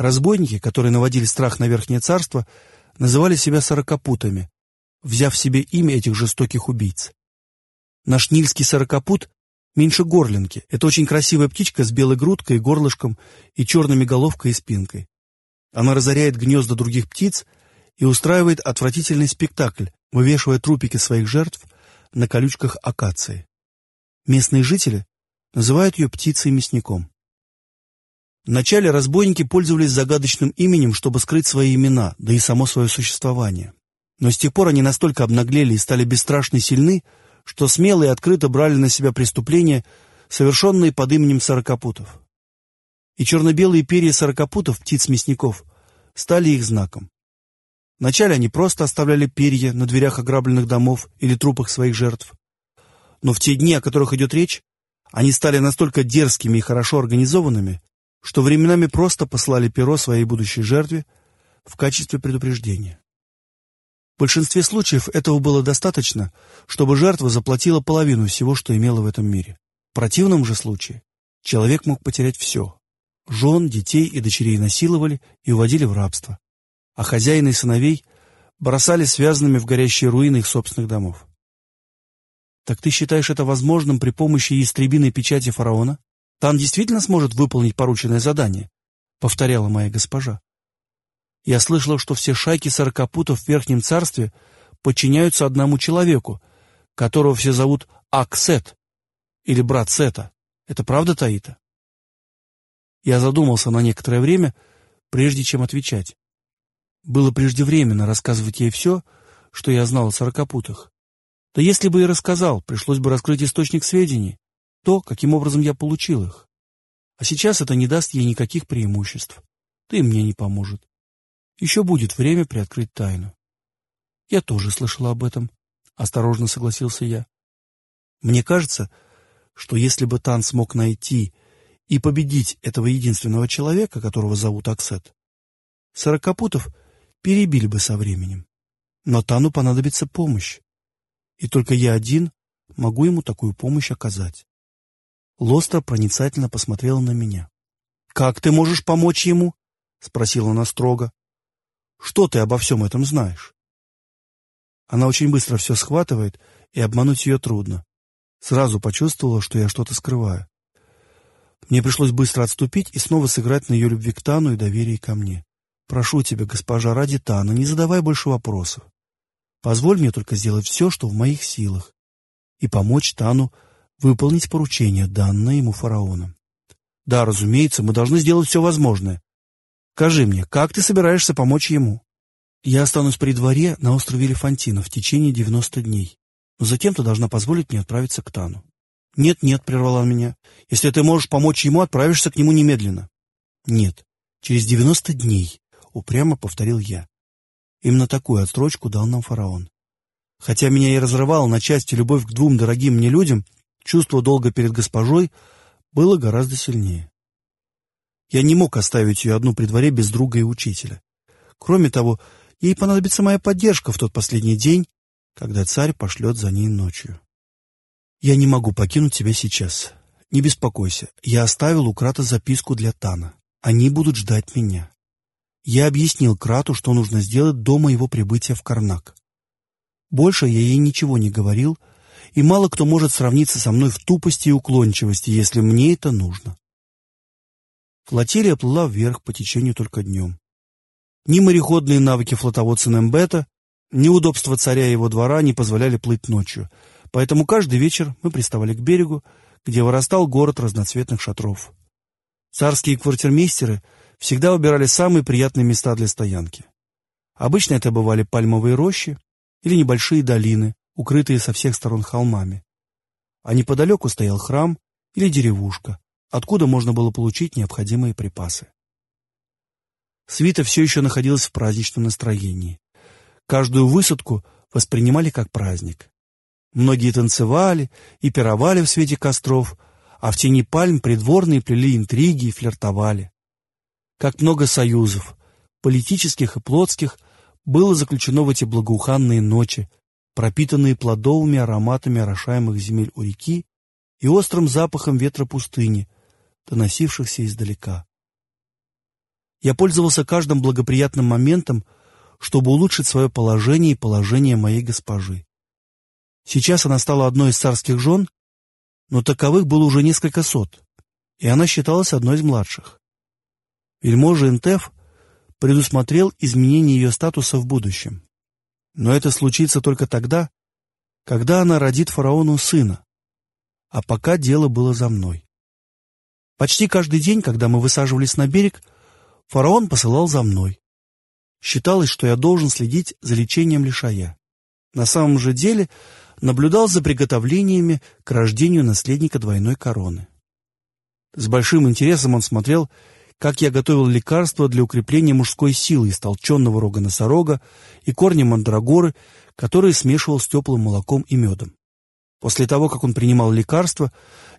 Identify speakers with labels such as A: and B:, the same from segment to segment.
A: Разбойники, которые наводили страх на Верхнее Царство, называли себя сорокопутами, взяв себе имя этих жестоких убийц. Наш нильский сорокопут меньше горлинки. Это очень красивая птичка с белой грудкой и горлышком и черными головкой и спинкой. Она разоряет гнезда других птиц и устраивает отвратительный спектакль, вывешивая трупики своих жертв на колючках акации. Местные жители называют ее птицей-мясником. Вначале разбойники пользовались загадочным именем, чтобы скрыть свои имена, да и само свое существование. Но с тех пор они настолько обнаглели и стали бесстрашно сильны, что смело и открыто брали на себя преступления, совершенные под именем сорокопутов. И черно-белые перья сорокопутов, птиц-мясников, стали их знаком. Вначале они просто оставляли перья на дверях ограбленных домов или трупах своих жертв. Но в те дни, о которых идет речь, они стали настолько дерзкими и хорошо организованными, что временами просто послали перо своей будущей жертве в качестве предупреждения. В большинстве случаев этого было достаточно, чтобы жертва заплатила половину всего, что имела в этом мире. В противном же случае человек мог потерять все. Жен, детей и дочерей насиловали и уводили в рабство, а хозяина и сыновей бросали связанными в горящие руины их собственных домов. Так ты считаешь это возможным при помощи истребиной печати фараона? Тан действительно сможет выполнить порученное задание, — повторяла моя госпожа. Я слышала, что все шайки сорокопутов в Верхнем Царстве подчиняются одному человеку, которого все зовут Аксет или брат Сета. Это правда, Таита? Я задумался на некоторое время, прежде чем отвечать. Было преждевременно рассказывать ей все, что я знал о сорокопутах. Да если бы и рассказал, пришлось бы раскрыть источник сведений, то, каким образом я получил их. А сейчас это не даст ей никаких преимуществ. И мне не поможет. Еще будет время приоткрыть тайну. Я тоже слышал об этом, — осторожно согласился я. Мне кажется, что если бы Тан смог найти и победить этого единственного человека, которого зовут Аксет, Сорокопутов перебили бы со временем. Но Тану понадобится помощь, и только я один могу ему такую помощь оказать. Лостра проницательно посмотрела на меня. «Как ты можешь помочь ему?» — спросила она строго. «Что ты обо всем этом знаешь?» Она очень быстро все схватывает, и обмануть ее трудно. Сразу почувствовала, что я что-то скрываю. Мне пришлось быстро отступить и снова сыграть на ее любви к Тану и доверии ко мне. «Прошу тебя, госпожа, ради Тана, не задавай больше вопросов. Позволь мне только сделать все, что в моих силах, и помочь Тану выполнить поручение, данное ему фараоном. Да, разумеется, мы должны сделать все возможное. Скажи мне, как ты собираешься помочь ему? Я останусь при дворе на острове Элефантина в течение 90 дней, но затем ты должна позволить мне отправиться к Тану. Нет, нет, прервала меня. Если ты можешь помочь ему, отправишься к нему немедленно. Нет, через 90 дней, упрямо повторил я. Именно такую отстрочку дал нам фараон. Хотя меня и разрывала на части любовь к двум дорогим мне людям, Чувство долга перед госпожой было гораздо сильнее. Я не мог оставить ее одну при дворе без друга и учителя. Кроме того, ей понадобится моя поддержка в тот последний день, когда царь пошлет за ней ночью. Я не могу покинуть тебя сейчас. Не беспокойся, я оставил у Крата записку для Тана. Они будут ждать меня. Я объяснил Крату, что нужно сделать до моего прибытия в Карнак. Больше я ей ничего не говорил, и мало кто может сравниться со мной в тупости и уклончивости, если мне это нужно. Флотилия плыла вверх по течению только днем. Ни мореходные навыки флотоводца Нембета, ни удобства царя и его двора не позволяли плыть ночью, поэтому каждый вечер мы приставали к берегу, где вырастал город разноцветных шатров. Царские квартирмейстеры всегда выбирали самые приятные места для стоянки. Обычно это бывали пальмовые рощи или небольшие долины, укрытые со всех сторон холмами. А неподалеку стоял храм или деревушка, откуда можно было получить необходимые припасы. Свита все еще находилась в праздничном настроении. Каждую высадку воспринимали как праздник. Многие танцевали и пировали в свете костров, а в тени пальм придворные плели интриги и флиртовали. Как много союзов, политических и плотских, было заключено в эти благоуханные ночи, пропитанные плодовыми ароматами орошаемых земель у реки и острым запахом ветра пустыни, доносившихся издалека. Я пользовался каждым благоприятным моментом, чтобы улучшить свое положение и положение моей госпожи. Сейчас она стала одной из царских жен, но таковых было уже несколько сот, и она считалась одной из младших. Вельможа Интеф предусмотрел изменение ее статуса в будущем. Но это случится только тогда, когда она родит фараону сына, а пока дело было за мной. Почти каждый день, когда мы высаживались на берег, фараон посылал за мной. Считалось, что я должен следить за лечением лишая. На самом же деле наблюдал за приготовлениями к рождению наследника двойной короны. С большим интересом он смотрел, как я готовил лекарства для укрепления мужской силы из толченного рога носорога и корня мандрагоры, которые смешивал с теплым молоком и медом. После того, как он принимал лекарства,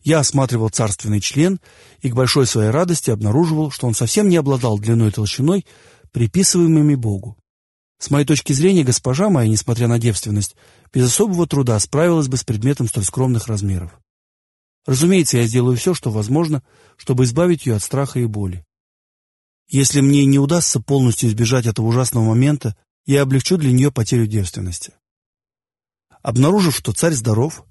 A: я осматривал царственный член и к большой своей радости обнаруживал, что он совсем не обладал длиной и толщиной, приписываемыми Богу. С моей точки зрения, госпожа моя, несмотря на девственность, без особого труда справилась бы с предметом столь скромных размеров. Разумеется, я сделаю все, что возможно, чтобы избавить ее от страха и боли. Если мне не удастся полностью избежать этого ужасного момента, я облегчу для нее потерю девственности. Обнаружив, что царь здоров,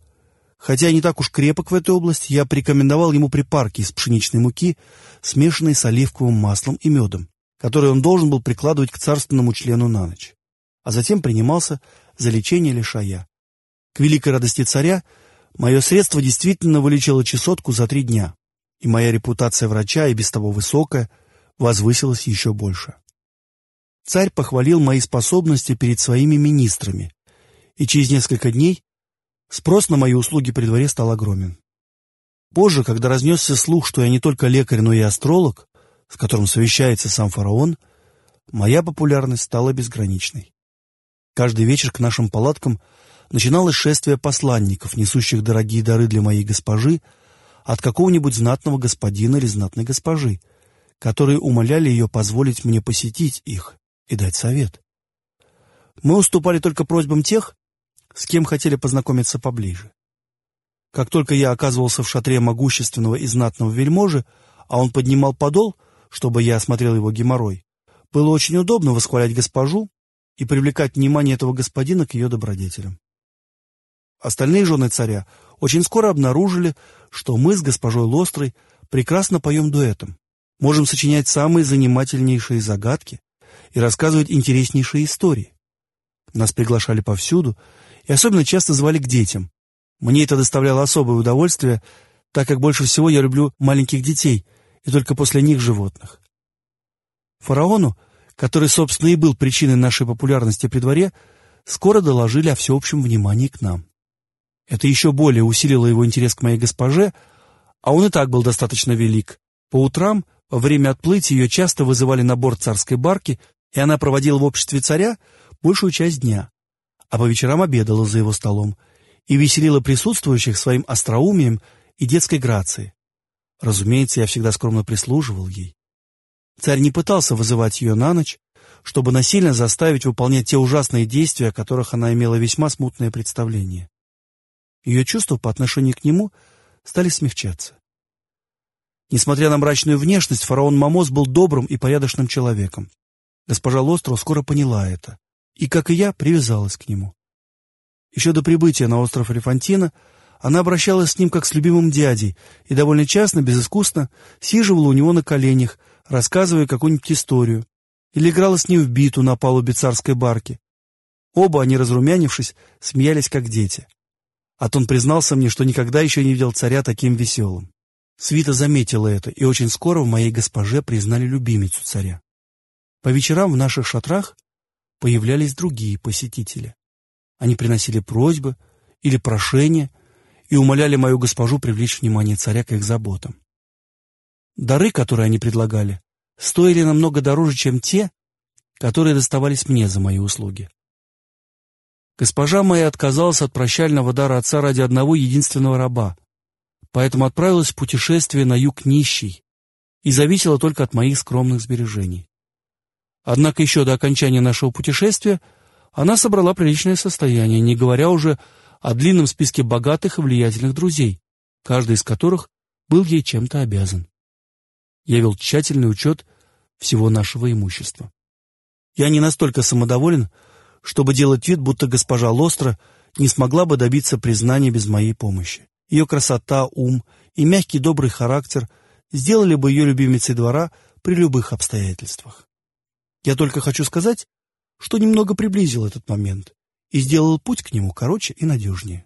A: хотя не так уж крепок в этой области, я порекомендовал ему припарки из пшеничной муки, смешанной с оливковым маслом и медом который он должен был прикладывать к царственному члену на ночь, а затем принимался за лечение лишая. К великой радости царя мое средство действительно вылечило чесотку за три дня, и моя репутация врача, и без того высокая, возвысилась еще больше. Царь похвалил мои способности перед своими министрами, и через несколько дней спрос на мои услуги при дворе стал огромен. Позже, когда разнесся слух, что я не только лекарь, но и астролог, с которым совещается сам фараон, моя популярность стала безграничной. Каждый вечер к нашим палаткам начиналось шествие посланников, несущих дорогие дары для моей госпожи, от какого-нибудь знатного господина или знатной госпожи, которые умоляли ее позволить мне посетить их и дать совет. Мы уступали только просьбам тех, с кем хотели познакомиться поближе. Как только я оказывался в шатре могущественного и знатного вельможи, а он поднимал подол — чтобы я осмотрел его геморрой. Было очень удобно восхвалять госпожу и привлекать внимание этого господина к ее добродетелям. Остальные жены царя очень скоро обнаружили, что мы с госпожой Лострой прекрасно поем дуэтом, можем сочинять самые занимательнейшие загадки и рассказывать интереснейшие истории. Нас приглашали повсюду и особенно часто звали к детям. Мне это доставляло особое удовольствие, так как больше всего я люблю маленьких детей — и только после них животных. Фараону, который, собственно, и был причиной нашей популярности при дворе, скоро доложили о всеобщем внимании к нам. Это еще более усилило его интерес к моей госпоже, а он и так был достаточно велик. По утрам, во время отплытия, ее часто вызывали на борт царской барки, и она проводила в обществе царя большую часть дня, а по вечерам обедала за его столом и веселила присутствующих своим остроумием и детской грацией. Разумеется, я всегда скромно прислуживал ей. Царь не пытался вызывать ее на ночь, чтобы насильно заставить выполнять те ужасные действия, о которых она имела весьма смутное представление. Ее чувства по отношению к нему стали смягчаться. Несмотря на мрачную внешность, фараон Мамос был добрым и порядочным человеком. Госпожа Лостров скоро поняла это, и, как и я, привязалась к нему. Еще до прибытия на остров Элефантина она обращалась с ним как с любимым дядей и довольно часто, безыскусно, сиживала у него на коленях, рассказывая какую-нибудь историю, или играла с ним в биту на палубе царской барки. Оба они, разрумянившись, смеялись как дети. Атон признался мне, что никогда еще не видел царя таким веселым. Свита заметила это, и очень скоро в моей госпоже признали любимицу царя. По вечерам в наших шатрах появлялись другие посетители. Они приносили просьбы или прошения, и умоляли мою госпожу привлечь внимание царя к их заботам. Дары, которые они предлагали, стоили намного дороже, чем те, которые доставались мне за мои услуги. Госпожа моя отказалась от прощального дара отца ради одного единственного раба, поэтому отправилась в путешествие на юг нищий и зависела только от моих скромных сбережений. Однако еще до окончания нашего путешествия она собрала приличное состояние, не говоря уже о длинном списке богатых и влиятельных друзей, каждый из которых был ей чем-то обязан. Я вел тщательный учет всего нашего имущества. Я не настолько самодоволен, чтобы делать вид, будто госпожа Лостра не смогла бы добиться признания без моей помощи. Ее красота, ум и мягкий добрый характер сделали бы ее любимицей двора при любых обстоятельствах. Я только хочу сказать, что немного приблизил этот момент и сделал путь к нему короче и надежнее.